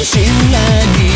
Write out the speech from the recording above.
野心らに